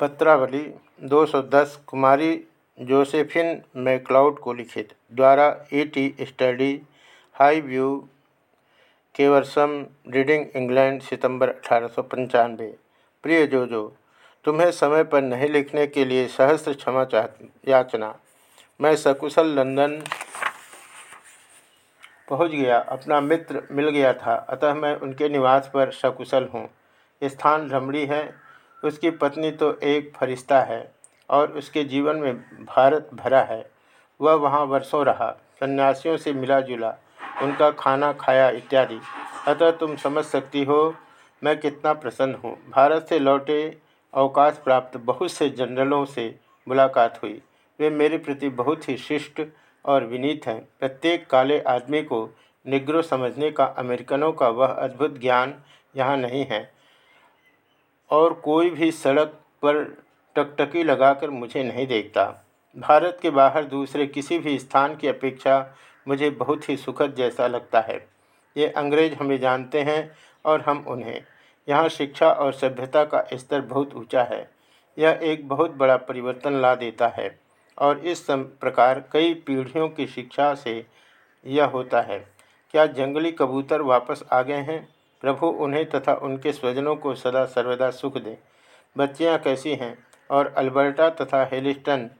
पत्रावली 210 कुमारी Josephine McLeod को लिखित, द्वारा ET study high view Caversham Reading England सितंबर अठारह सौ पंचानवे। प्रिय जोजो, तुम्हें समय पर नहीं लिखने के लिए सहस्त्र क्षमा याचना। मैं सकुशल लंदन पहुँच गया, अपना मित्र मिल गया था, अतः मैं उनके निवास पर सकुशल हूँ। स्थान रमणी है उसकी पत्नी तो एक फरिश्ता है और उसके जीवन में भारत भरा है। वह वहाँ वर्षों रहा, सन्यासियों से मिला जुला उनका खाना खाया इत्यादि। अतः तुम समझ सकती हो, मैं कितना प्रसन्न हूँ। भारत से लौटे अवकाश प्राप्त बहुत से जनरलों से मुलाकात हुई। वे मेरे प्रति बहुत ही शिष्ट और विनीत हैं। प्रत्येक काले आदमी को निग्रो समझने का अमेरिकनों का वह अद्भुत ज्ञान यहाँ नहीं है। और कोई भी सड़क पर टकटकी लगाकर मुझे नहीं देखता। भारत के बाहर दूसरे किसी भी स्थान की अपेक्षा मुझे बहुत ही सुखद जैसा लगता है। ये अंग्रेज़ हमें जानते हैं और हम उन्हें। यहाँ शिक्षा और सभ्यता का स्तर बहुत ऊँचा है। यह एक बहुत बड़ा परिवर्तन ला देता है और इस प्रकार कई पीढ़ियों की शिक्षा से यह होता है। क्या जंगली कबूतर वापस आ गए हैं? प्रभु उन्हें तथा उनके स्वजनों को सदा सर्वदा सुख दें। बच्चियाँ कैसी हैं? और अल्बर्टा तथा हेलिस्टन,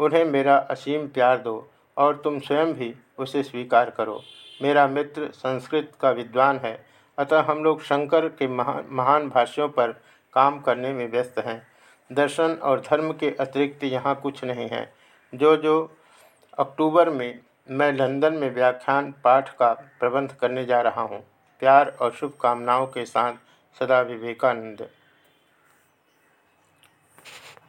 उन्हें मेरा असीम प्यार दो, और तुम स्वयं भी उसे स्वीकार करो। मेरा मित्र संस्कृत का विद्वान है। अतः हम लोग शंकर के महान महान भाष्यों पर काम करने में व्यस्त हैं। दर्शन और धर्म के अतिरिक्त यहाँ कुछ नहीं है। जो जो अक्टूबर में मैं लंदन में व्याख्यान पाठ का प्रबंध करने जा रहा हूँ। प्यार और शुभकामनाओं के साथ सदा विवेकानंद।